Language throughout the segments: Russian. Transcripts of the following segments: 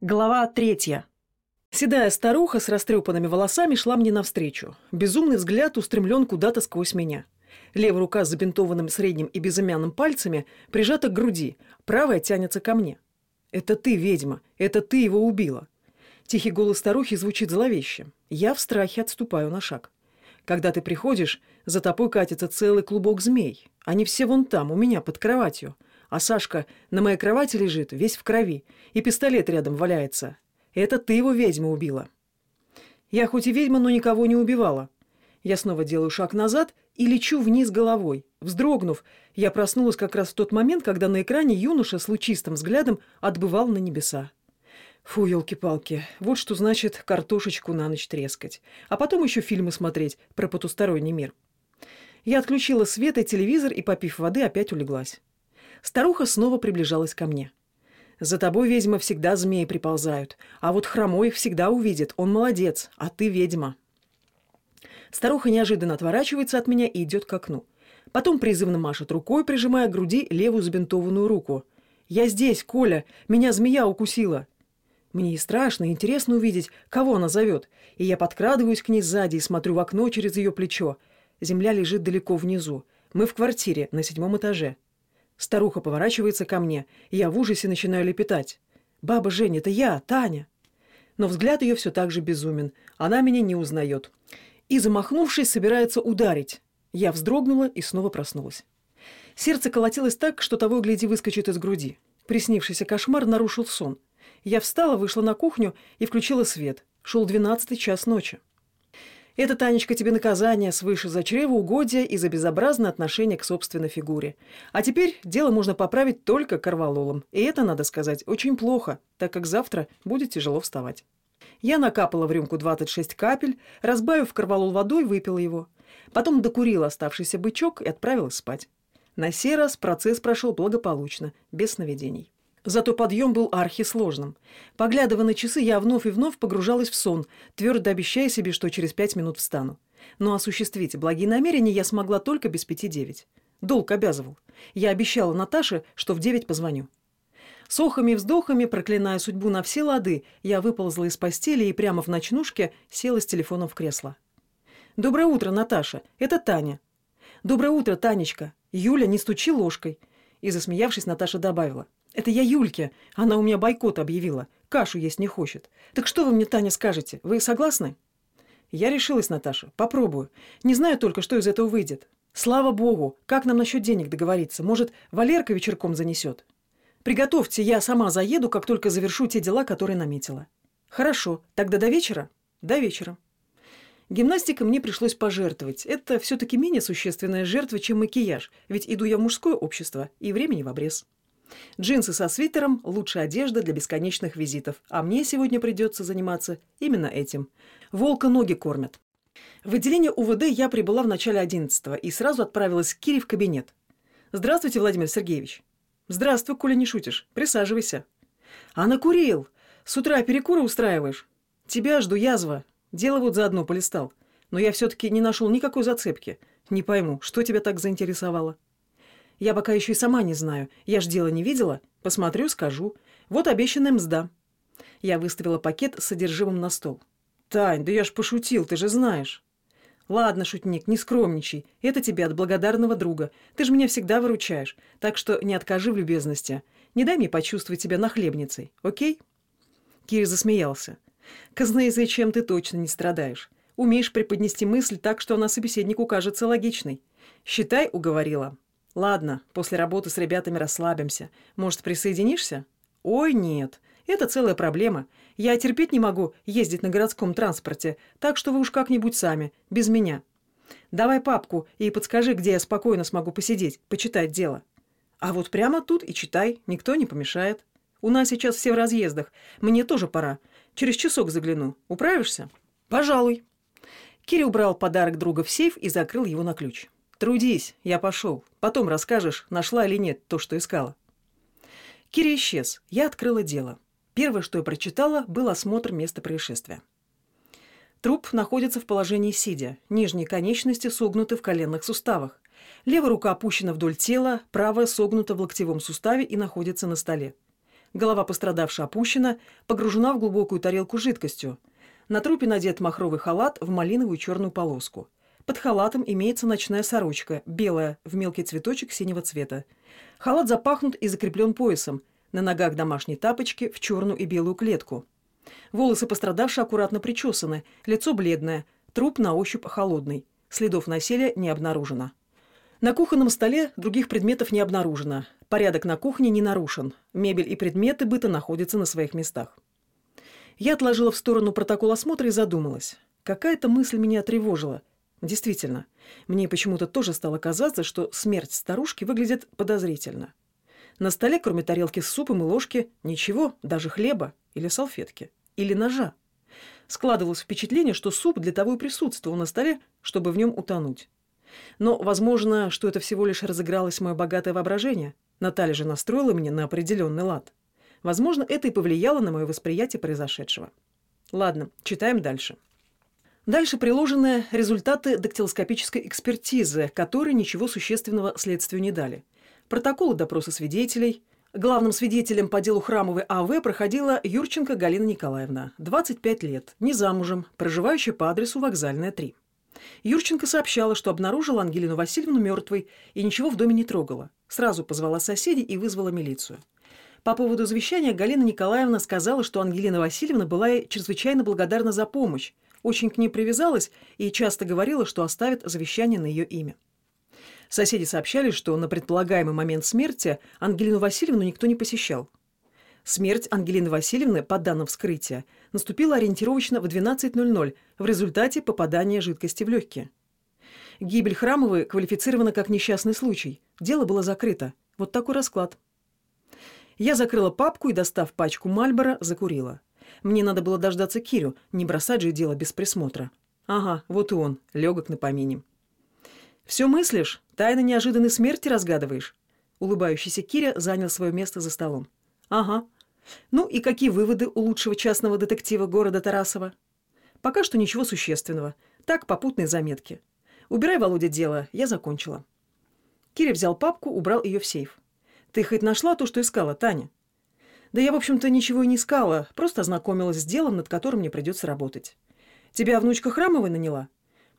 Глава третья. Седая старуха с растрепанными волосами шла мне навстречу. Безумный взгляд устремлен куда-то сквозь меня. Левая рука с забинтованным средним и безымянным пальцами прижата к груди, правая тянется ко мне. «Это ты, ведьма, это ты его убила». Тихий голос старухи звучит зловеще. Я в страхе отступаю на шаг. Когда ты приходишь, за тобой катится целый клубок змей. Они все вон там, у меня, под кроватью. А Сашка на моей кровати лежит, весь в крови, и пистолет рядом валяется. Это ты его, ведьма, убила. Я хоть и ведьма, но никого не убивала. Я снова делаю шаг назад и лечу вниз головой. Вздрогнув, я проснулась как раз в тот момент, когда на экране юноша с лучистым взглядом отбывал на небеса. Фу, елки-палки, вот что значит картошечку на ночь трескать. А потом еще фильмы смотреть про потусторонний мир. Я отключила свет и телевизор и, попив воды, опять улеглась. Старуха снова приближалась ко мне. «За тобой, ведьма, всегда змеи приползают. А вот хромой их всегда увидит. Он молодец, а ты ведьма». Старуха неожиданно отворачивается от меня и идет к окну. Потом призывно машет рукой, прижимая к груди левую забинтованную руку. «Я здесь, Коля! Меня змея укусила!» Мне и страшно, и интересно увидеть, кого она зовет. И я подкрадываюсь к ней сзади и смотрю в окно через ее плечо. Земля лежит далеко внизу. Мы в квартире, на седьмом этаже. Старуха поворачивается ко мне, и я в ужасе начинаю лепетать. «Баба Женя, это я, Таня!» Но взгляд ее все так же безумен. Она меня не узнает. И, замахнувшись, собирается ударить. Я вздрогнула и снова проснулась. Сердце колотилось так, что того гляди выскочит из груди. Приснившийся кошмар нарушил сон. Я встала, вышла на кухню и включила свет. Шел двенадцатый час ночи. Это, Танечка, тебе наказание свыше за чревоугодие и за безобразное отношение к собственной фигуре. А теперь дело можно поправить только корвалолом. И это, надо сказать, очень плохо, так как завтра будет тяжело вставать. Я накапала в рюмку 26 капель, разбавив корвалол водой, выпила его. Потом докурила оставшийся бычок и отправилась спать. На сей раз процесс прошел благополучно, без сновидений. Зато подъем был архисложным. Поглядывая на часы, я вновь и вновь погружалась в сон, твердо обещая себе, что через пять минут встану. Но осуществить благие намерения я смогла только без пяти девять. Долг обязывал. Я обещала Наташе, что в девять позвоню. С охами и вздохами, проклиная судьбу на все лады, я выползла из постели и прямо в ночнушке села с телефоном в кресло. «Доброе утро, Наташа. Это Таня». «Доброе утро, Танечка. Юля, не стучи ложкой». И, засмеявшись, Наташа добавила – это я Юльке. Она у меня бойкот объявила. Кашу есть не хочет. Так что вы мне, Таня, скажете? Вы согласны? Я решилась, Наташа. Попробую. Не знаю только, что из этого выйдет. Слава богу. Как нам насчет денег договориться? Может, Валерка вечерком занесет? Приготовьте, я сама заеду, как только завершу те дела, которые наметила. Хорошо. Тогда до вечера? До вечера. Гимнастикой мне пришлось пожертвовать. Это все-таки менее существенная жертва, чем макияж, ведь иду я в мужское общество, и времени в обрез. Джинсы со свитером – лучшая одежда для бесконечных визитов, а мне сегодня придется заниматься именно этим. Волка ноги кормят. В отделение УВД я прибыла в начале 11 и сразу отправилась к Кире в кабинет. «Здравствуйте, Владимир Сергеевич». «Здравствуй, Коля, не шутишь. Присаживайся». «А накурил. С утра перекуры устраиваешь?» «Тебя жду, язва. Дело вот заодно полистал. Но я все-таки не нашел никакой зацепки. Не пойму, что тебя так заинтересовало?» Я пока еще и сама не знаю. Я ж дело не видела. Посмотрю, скажу. Вот обещанная мзда». Я выставила пакет с содержимым на стол. «Тань, да я ж пошутил, ты же знаешь». «Ладно, шутник, не скромничай. Это тебе от благодарного друга. Ты же меня всегда выручаешь. Так что не откажи в любезности. Не дай мне почувствовать себя нахлебницей, окей?» Кири засмеялся. «Казнаязычем ты точно не страдаешь. Умеешь преподнести мысль так, что она собеседнику кажется логичной. Считай, уговорила». Ладно, после работы с ребятами расслабимся. Может, присоединишься? Ой, нет. Это целая проблема. Я терпеть не могу ездить на городском транспорте, так что вы уж как-нибудь сами, без меня. Давай папку и подскажи, где я спокойно смогу посидеть, почитать дело. А вот прямо тут и читай, никто не помешает. У нас сейчас все в разъездах. Мне тоже пора. Через часок загляну. Управишься? Пожалуй. Кири убрал подарок друга в сейф и закрыл его на ключ. «Трудись, я пошел. Потом расскажешь, нашла или нет то, что искала». Кири исчез. Я открыла дело. Первое, что я прочитала, был осмотр места происшествия. Труп находится в положении сидя. Нижние конечности согнуты в коленных суставах. Левая рука опущена вдоль тела, правая согнута в локтевом суставе и находится на столе. Голова пострадавшей опущена, погружена в глубокую тарелку жидкостью. На трупе надет махровый халат в малиновую черную полоску. Под халатом имеется ночная сорочка, белая, в мелкий цветочек синего цвета. Халат запахнут и закреплен поясом. На ногах домашние тапочки в черную и белую клетку. Волосы пострадавшей аккуратно причесаны, лицо бледное, труп на ощупь холодный. Следов насилия не обнаружено. На кухонном столе других предметов не обнаружено. Порядок на кухне не нарушен. Мебель и предметы быта находятся на своих местах. Я отложила в сторону протокол осмотра и задумалась. Какая-то мысль меня тревожила. Действительно, мне почему-то тоже стало казаться, что смерть старушки выглядит подозрительно. На столе, кроме тарелки с супом и ложки, ничего, даже хлеба или салфетки, или ножа. Складывалось впечатление, что суп для того и присутствовал на столе, чтобы в нем утонуть. Но, возможно, что это всего лишь разыгралось мое богатое воображение. Наталья же настроила меня на определенный лад. Возможно, это и повлияло на мое восприятие произошедшего. Ладно, читаем дальше. Дальше приложены результаты дактилоскопической экспертизы, которые ничего существенного следствию не дали. Протоколы допроса свидетелей. Главным свидетелем по делу Храмовой А.В. проходила Юрченко Галина Николаевна, 25 лет, не замужем, проживающая по адресу Вокзальная, 3. Юрченко сообщала, что обнаружила Ангелину Васильевну мертвой и ничего в доме не трогала. Сразу позвала соседей и вызвала милицию. По поводу завещания Галина Николаевна сказала, что Ангелина Васильевна была ей чрезвычайно благодарна за помощь, очень к ней привязалась и часто говорила, что оставит завещание на ее имя. Соседи сообщали, что на предполагаемый момент смерти Ангелину Васильевну никто не посещал. Смерть Ангелины Васильевны, по данным вскрытия, наступила ориентировочно в 12.00 в результате попадания жидкости в легкие. Гибель Храмовой квалифицирована как несчастный случай. Дело было закрыто. Вот такой расклад. Я закрыла папку и, достав пачку Мальбора, закурила. Мне надо было дождаться Кирю, не бросать же дело без присмотра. Ага, вот и он, легок на помине. «Все мыслишь? Тайны неожиданной смерти разгадываешь?» Улыбающийся Киря занял свое место за столом. «Ага. Ну и какие выводы у лучшего частного детектива города Тарасова? Пока что ничего существенного. Так, попутные заметки. Убирай, Володя, дело, я закончила. Киря взял папку, убрал ее в сейф. Ты хоть нашла то, что искала, Таня? Да я, в общем-то, ничего и не искала, просто ознакомилась с делом, над которым мне придется работать. Тебя внучка Храмовой наняла?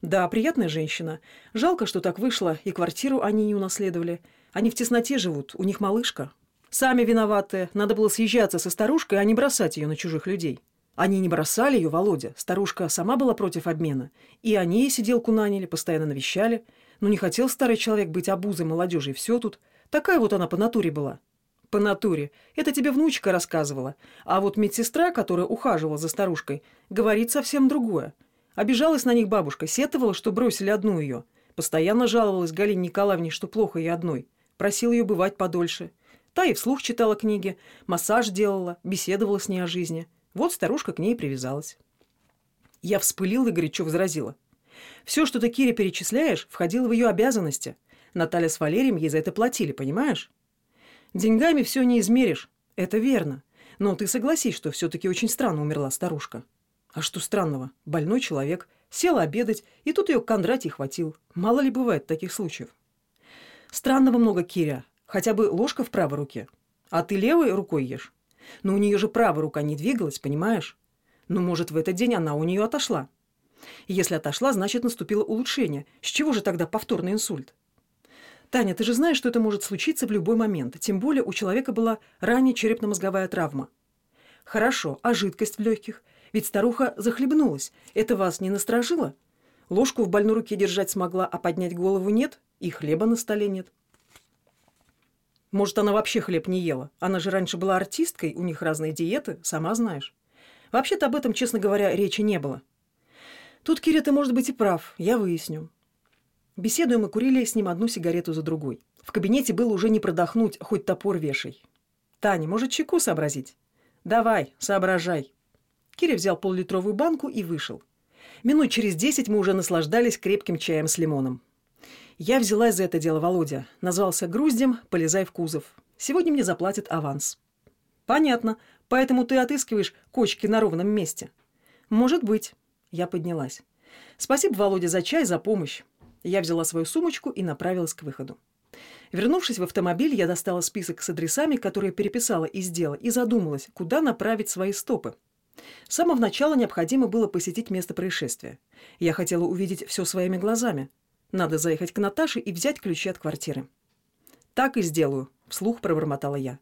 Да, приятная женщина. Жалко, что так вышло, и квартиру они не унаследовали. Они в тесноте живут, у них малышка. Сами виноваты. Надо было съезжаться со старушкой, а не бросать ее на чужих людей. Они не бросали ее, Володя. Старушка сама была против обмена. И они ей сиделку наняли, постоянно навещали. Но не хотел старый человек быть обузой молодежи, и все тут. Такая вот она по натуре была. По натуре. Это тебе внучка рассказывала. А вот медсестра, которая ухаживала за старушкой, говорит совсем другое. Обижалась на них бабушка, сетовала, что бросили одну ее. Постоянно жаловалась Галине Николаевне, что плохо ей одной. Просила ее бывать подольше. Та и вслух читала книги, массаж делала, беседовала с ней о жизни. Вот старушка к ней привязалась. Я вспылила и горячо возразила. Все, что ты Кире перечисляешь, входило в ее обязанности. Наталья с Валерием ей за это платили, понимаешь? Деньгами все не измеришь. Это верно. Но ты согласись, что все-таки очень странно умерла старушка. А что странного? Больной человек. Села обедать, и тут ее Кондратий хватил. Мало ли бывает таких случаев. Странного много, Киря. Хотя бы ложка в правой руке. А ты левой рукой ешь. Но у нее же правая рука не двигалась, понимаешь? Ну, может, в этот день она у нее отошла. Если отошла, значит, наступило улучшение. С чего же тогда повторный инсульт? Таня, ты же знаешь, что это может случиться в любой момент. Тем более у человека была ранее черепно-мозговая травма. Хорошо, а жидкость в легких? Ведь старуха захлебнулась. Это вас не насторожило? Ложку в больной руке держать смогла, а поднять голову нет, и хлеба на столе нет. Может, она вообще хлеб не ела. Она же раньше была артисткой, у них разные диеты, сама знаешь. Вообще-то об этом, честно говоря, речи не было. Тут, Киря, ты, может быть, и прав. Я выясню. Беседуем и курили с ним одну сигарету за другой. В кабинете было уже не продохнуть, хоть топор вешай. «Таня, может, чеку сообразить?» «Давай, соображай». Киря взял поллитровую банку и вышел. Минут через десять мы уже наслаждались крепким чаем с лимоном. Я взялась за это дело, Володя. Назвался груздем, полезай в кузов. Сегодня мне заплатят аванс. Понятно. Поэтому ты отыскиваешь кочки на ровном месте. Может быть. Я поднялась. Спасибо, Володя, за чай, за помощь. Я взяла свою сумочку и направилась к выходу. Вернувшись в автомобиль, я достала список с адресами, которые переписала из дела, и задумалась, куда направить свои стопы. С самого начала необходимо было посетить место происшествия. Я хотела увидеть все своими глазами. Надо заехать к Наташе и взять ключи от квартиры. «Так и сделаю», — вслух пробормотала я.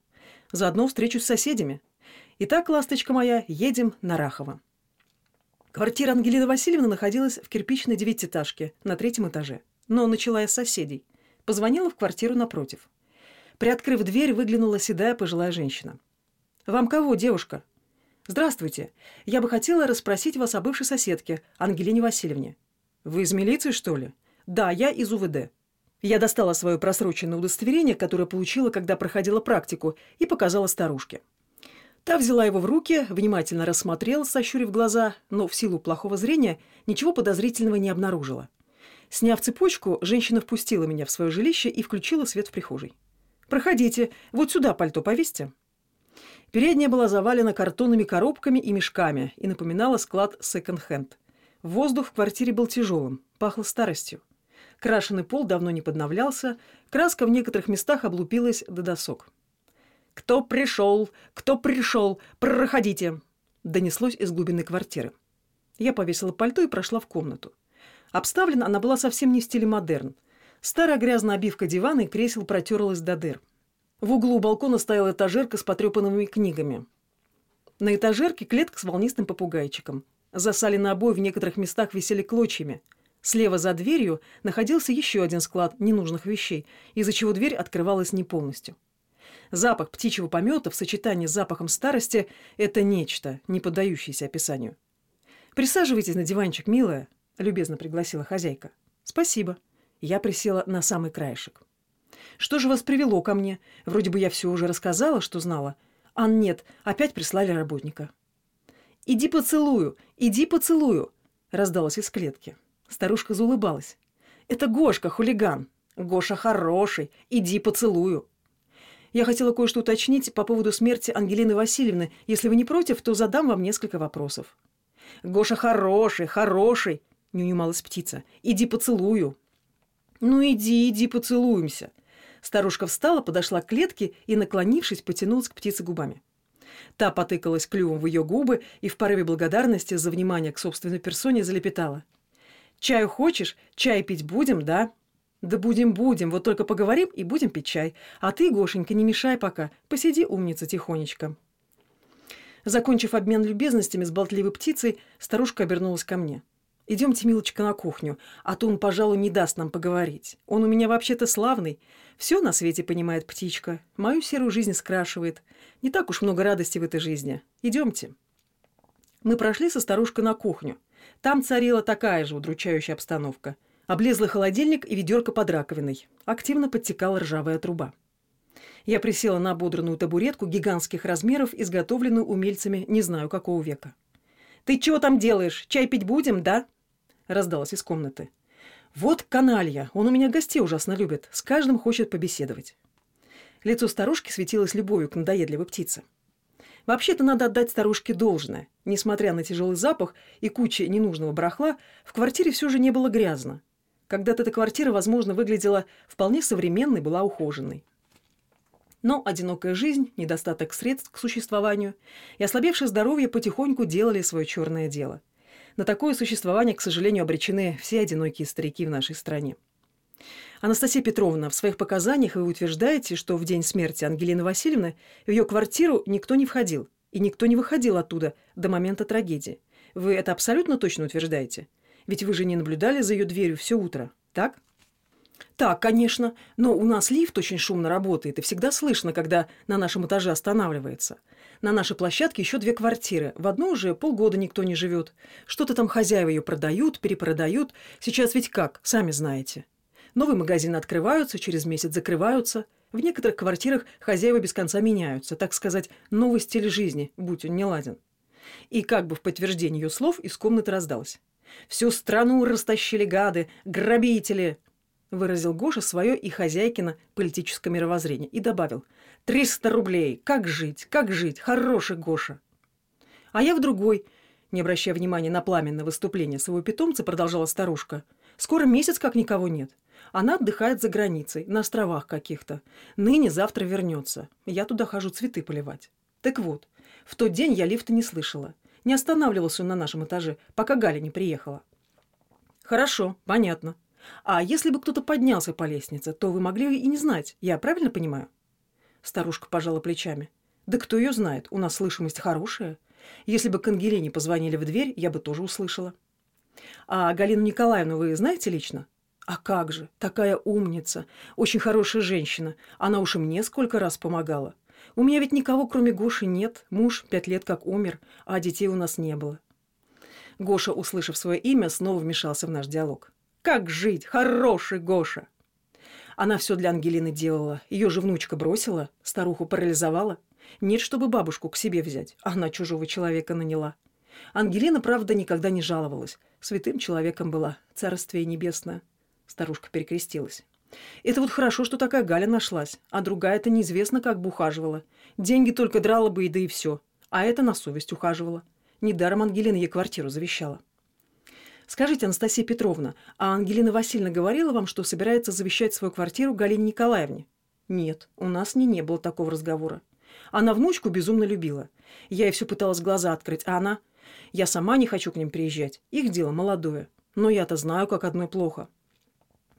«Заодно встречусь с соседями. Итак, ласточка моя, едем на Рахово». Квартира Ангелины Васильевны находилась в кирпичной девятиэтажке на третьем этаже. Но начала я с соседей. Позвонила в квартиру напротив. Приоткрыв дверь, выглянула седая пожилая женщина. «Вам кого, девушка?» «Здравствуйте. Я бы хотела расспросить вас о бывшей соседке, Ангелине Васильевне». «Вы из милиции, что ли?» «Да, я из УВД». Я достала свое просроченное удостоверение, которое получила, когда проходила практику, и показала старушке. Та взяла его в руки, внимательно рассмотрела, сощурив глаза, но в силу плохого зрения ничего подозрительного не обнаружила. Сняв цепочку, женщина впустила меня в свое жилище и включила свет в прихожей. «Проходите, вот сюда пальто повесьте». Передняя была завалена картонными коробками и мешками и напоминала склад секонд-хенд. Воздух в квартире был тяжелым, пахло старостью. Крашеный пол давно не подновлялся, краска в некоторых местах облупилась до досок. «Кто пришел? Кто пришел? Проходите!» Донеслось из глубины квартиры. Я повесила пальто и прошла в комнату. Обставлена она была совсем не в стиле модерн. Старая грязная обивка дивана и кресел протерлась до дыр. В углу балкона стояла этажерка с потрепанными книгами. На этажерке клетка с волнистым попугайчиком. Засаленные обои в некоторых местах висели клочьями. Слева за дверью находился еще один склад ненужных вещей, из-за чего дверь открывалась не полностью. Запах птичьего помета в сочетании с запахом старости – это нечто, не поддающееся описанию. «Присаживайтесь на диванчик, милая», — любезно пригласила хозяйка. «Спасибо». Я присела на самый краешек. «Что же вас привело ко мне? Вроде бы я все уже рассказала, что знала. А нет, опять прислали работника». «Иди поцелую! Иди поцелую!» — раздалось из клетки. Старушка заулыбалась. «Это Гошка, хулиган. Гоша хороший. Иди поцелую». Я хотела кое-что уточнить по поводу смерти Ангелины Васильевны. Если вы не против, то задам вам несколько вопросов. «Гоша хороший, хороший!» — не унималась птица. «Иди поцелую». «Ну иди, иди поцелуемся». Старушка встала, подошла к клетке и, наклонившись, потянулась к птице губами. Та потыкалась клювом в ее губы и в порыве благодарности за внимание к собственной персоне залепетала. «Чаю хочешь? Чай пить будем, да?» «Да будем-будем, вот только поговорим и будем пить чай. А ты, Гошенька, не мешай пока, посиди, умница, тихонечко». Закончив обмен любезностями с болтливой птицей, старушка обернулась ко мне. Идемте, милочка, на кухню, а то он, пожалуй, не даст нам поговорить. Он у меня вообще-то славный. Все на свете понимает птичка. Мою серую жизнь скрашивает. Не так уж много радости в этой жизни. Идемте. Мы прошли со старушкой на кухню. Там царила такая же удручающая обстановка. Облезлый холодильник и ведерко под раковиной. Активно подтекала ржавая труба. Я присела на ободранную табуретку гигантских размеров, изготовленную умельцами не знаю какого века. «Ты чего там делаешь? Чай пить будем, да?» раздалось из комнаты. «Вот каналья! Он у меня гостей ужасно любит. С каждым хочет побеседовать». Лицо старушки светилось любовью к надоедливой птице. Вообще-то надо отдать старушке должное. Несмотря на тяжелый запах и кучу ненужного барахла, в квартире все же не было грязно. Когда-то эта квартира, возможно, выглядела вполне современной, была ухоженной. Но одинокая жизнь, недостаток средств к существованию и ослабевшее здоровье потихоньку делали свое черное дело. На такое существование, к сожалению, обречены все одинокие старики в нашей стране. Анастасия Петровна, в своих показаниях вы утверждаете, что в день смерти Ангелины Васильевны в ее квартиру никто не входил, и никто не выходил оттуда до момента трагедии. Вы это абсолютно точно утверждаете? Ведь вы же не наблюдали за ее дверью все утро, так? Так, конечно, но у нас лифт очень шумно работает, и всегда слышно, когда на нашем этаже останавливается. На нашей площадке еще две квартиры. В одной уже полгода никто не живет. Что-то там хозяева ее продают, перепродают. Сейчас ведь как, сами знаете. Новые магазины открываются, через месяц закрываются. В некоторых квартирах хозяева без конца меняются. Так сказать, новый стиль жизни, будь он не ладен. И как бы в подтверждение ее слов из комнаты раздалось. «Всю страну растащили гады, грабители!» выразил Гоша свое и хозяйкино политическое мировоззрение и добавил «Триста рублей! Как жить? Как жить? Хороший Гоша!» А я в другой, не обращая внимания на пламенное выступление своего питомца, продолжала старушка. «Скоро месяц, как никого нет. Она отдыхает за границей, на островах каких-то. Ныне завтра вернется. Я туда хожу цветы поливать. Так вот, в тот день я лифта не слышала. Не останавливался он на нашем этаже, пока Галя не приехала. Хорошо, понятно. А если бы кто-то поднялся по лестнице, то вы могли и не знать. Я правильно понимаю? Старушка пожала плечами. Да кто ее знает, у нас слышимость хорошая. Если бы к Ангелине позвонили в дверь, я бы тоже услышала. А Галину Николаевну вы знаете лично? А как же, такая умница, очень хорошая женщина. Она уж и мне сколько раз помогала. У меня ведь никого, кроме Гоши, нет. Муж пять лет как умер, а детей у нас не было. Гоша, услышав свое имя, снова вмешался в наш диалог. «Как жить? Хороший Гоша!» Она все для Ангелины делала. Ее же внучка бросила, старуху парализовала. Нет, чтобы бабушку к себе взять. Она чужого человека наняла. Ангелина, правда, никогда не жаловалась. Святым человеком была, царствие небесное. Старушка перекрестилась. Это вот хорошо, что такая Галя нашлась, а другая-то неизвестно, как бы ухаживала. Деньги только драла бы, и да и все. А это на совесть ухаживала. Недаром Ангелина ей квартиру завещала. Скажите, Анастасия Петровна, а Ангелина Васильевна говорила вам, что собирается завещать свою квартиру Галине Николаевне? Нет, у нас не, не было такого разговора. Она внучку безумно любила. Я ей все пыталась глаза открыть, а она... Я сама не хочу к ним приезжать. Их дело молодое. Но я-то знаю, как одной плохо.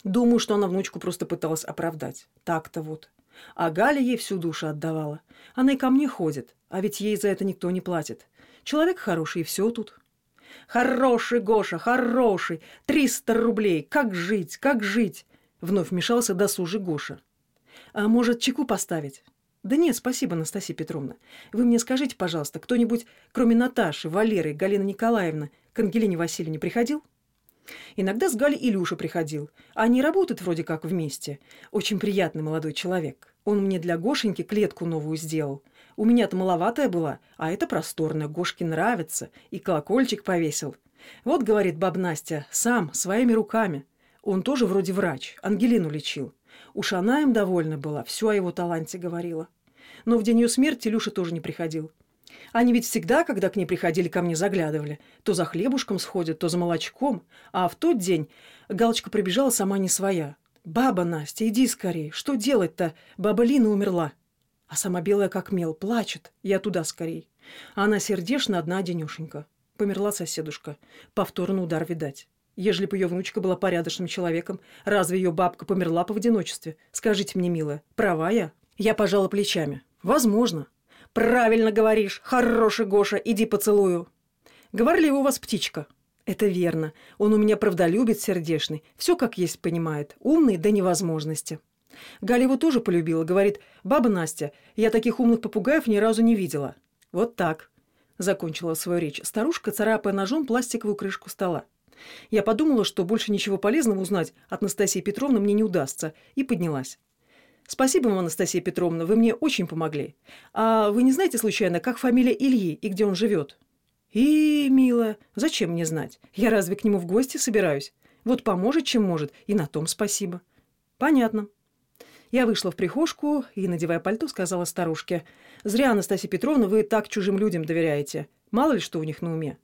Думаю, что она внучку просто пыталась оправдать. Так-то вот. А Галя ей всю душу отдавала. Она и ко мне ходит, а ведь ей за это никто не платит. Человек хороший, и все тут. «Хороший, Гоша, хороший! Триста рублей! Как жить, как жить?» Вновь вмешался досужий Гоша. «А может, чеку поставить?» «Да нет, спасибо, Анастасия Петровна. Вы мне скажите, пожалуйста, кто-нибудь, кроме Наташи, Валеры, Галины Николаевны, к Ангелине Васильевне приходил?» Иногда с Галей Илюша приходил. Они работают вроде как вместе. Очень приятный молодой человек. Он мне для Гошеньки клетку новую сделал. У меня-то маловатая была, а это просторная, Гошке нравится. И колокольчик повесил. Вот, говорит баб Настя, сам, своими руками. Он тоже вроде врач, Ангелину лечил. Уж она им довольна была, все о его таланте говорила. Но в день ее смерти Илюша тоже не приходил. Они ведь всегда, когда к ней приходили, ко мне заглядывали. То за хлебушком сходят, то за молочком. А в тот день Галочка прибежала сама не своя. «Баба Настя, иди скорее. Что делать-то? Баба Лина умерла». А сама белая как мел, плачет. Я туда скорей. А она сердешна одна денешенька. Померла соседушка. Повторный удар, видать. Ежели бы ее внучка была порядочным человеком, разве ее бабка померла бы в одиночестве? Скажите мне, милая, права я? Я пожала плечами. Возможно. «Правильно говоришь. Хороший Гоша, иди поцелую». «Говорливая у вас птичка». «Это верно. Он у меня правдолюбец сердешный. Все как есть понимает. Умный до невозможности». Галя его тоже полюбила. Говорит, «Баба Настя, я таких умных попугаев ни разу не видела». «Вот так», — закончила свою речь старушка, царапая ножом пластиковую крышку стола. Я подумала, что больше ничего полезного узнать от Настасии Петровны мне не удастся, и поднялась. «Спасибо вам, Анастасия Петровна, вы мне очень помогли. А вы не знаете, случайно, как фамилия Ильи и где он живет?» «И, милая, зачем мне знать? Я разве к нему в гости собираюсь? Вот поможет, чем может, и на том спасибо». «Понятно». Я вышла в прихожку и, надевая пальто, сказала старушке, «Зря, Анастасия Петровна, вы так чужим людям доверяете. Мало ли что у них на уме».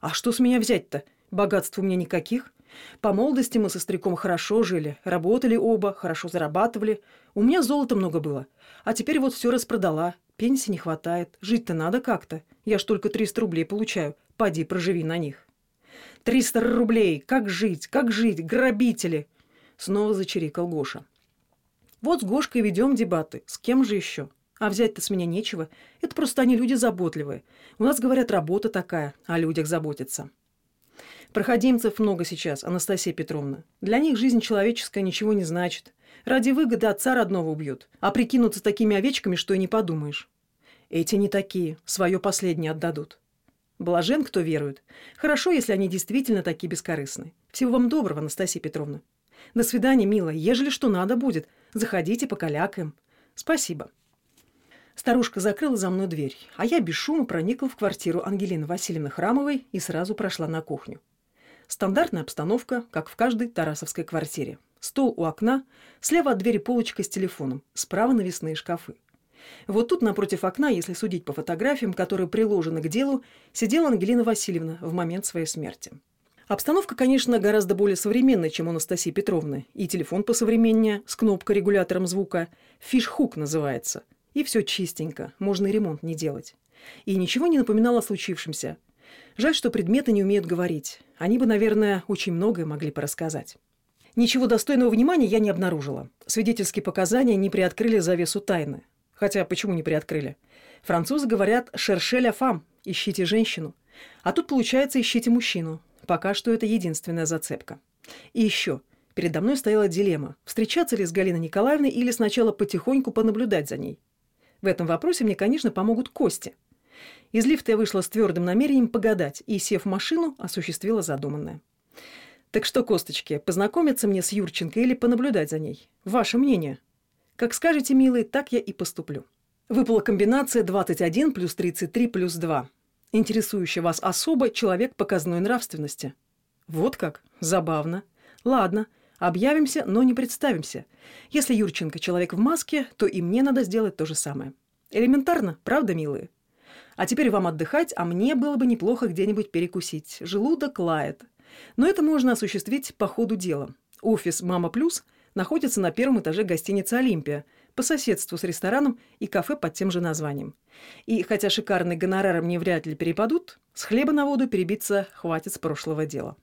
«А что с меня взять-то? Богатств у меня никаких. По молодости мы со стариком хорошо жили, работали оба, хорошо зарабатывали. У меня золота много было. А теперь вот все распродала. Пенсии не хватает. Жить-то надо как-то. Я ж только 300 рублей получаю. Поди, проживи на них. «Триста рублей! Как жить? Как жить? Грабители!» Снова зачирикал Гоша. «Вот с Гошкой ведем дебаты. С кем же еще? А взять-то с меня нечего. Это просто они люди заботливые. У нас, говорят, работа такая, о людях заботиться». Проходимцев много сейчас, Анастасия Петровна. Для них жизнь человеческая ничего не значит. Ради выгоды отца родного убьют, а прикинуться такими овечками, что и не подумаешь. Эти не такие, свое последнее отдадут. Блажен, кто верует. Хорошо, если они действительно такие бескорыстны. Всего вам доброго, Анастасия Петровна. До свидания, милая. Ежели что надо будет, заходите, покалякаем. Спасибо. Старушка закрыла за мной дверь, а я без шума проникла в квартиру Ангелины Васильевны Храмовой и сразу прошла на кухню. Стандартная обстановка, как в каждой тарасовской квартире. Стол у окна, слева от двери полочка с телефоном, справа навесные шкафы. Вот тут, напротив окна, если судить по фотографиям, которые приложены к делу, сидела Ангелина Васильевна в момент своей смерти. Обстановка, конечно, гораздо более современная, чем у Анастасии Петровны. И телефон посовременнее, с кнопкой-регулятором звука. Фиш-хук называется. И все чистенько, можно и ремонт не делать. И ничего не напоминало о случившемся. Жаль, что предметы не умеют говорить. Они бы, наверное, очень многое могли порассказать. Ничего достойного внимания я не обнаружила. Свидетельские показания не приоткрыли завесу тайны. Хотя почему не приоткрыли? Французы говорят «шершеля фам» – «ищите женщину». А тут, получается, «ищите мужчину». Пока что это единственная зацепка. И еще. Передо мной стояла дилемма – встречаться ли с Галиной Николаевной или сначала потихоньку понаблюдать за ней. В этом вопросе мне, конечно, помогут кости. Из лифта я вышла с твердым намерением погадать и, сев в машину, осуществила задуманное. Так что, косточки, познакомиться мне с Юрченко или понаблюдать за ней? Ваше мнение? Как скажете, милый, так я и поступлю. Выпала комбинация 21 плюс 33 плюс 2 интересующий вас особо человек показной нравственности. Вот как? Забавно. Ладно, объявимся, но не представимся. Если Юрченко человек в маске, то и мне надо сделать то же самое. Элементарно, правда, милые? А теперь вам отдыхать, а мне было бы неплохо где-нибудь перекусить. Желудок лает. Но это можно осуществить по ходу дела. Офис «Мама Плюс» находится на первом этаже гостиницы «Олимпия», по соседству с рестораном и кафе под тем же названием. И хотя шикарные гонорары мне вряд ли перепадут, с хлеба на воду перебиться хватит с прошлого дела.